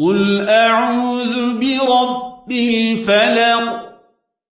قل أعوذ برب الفلق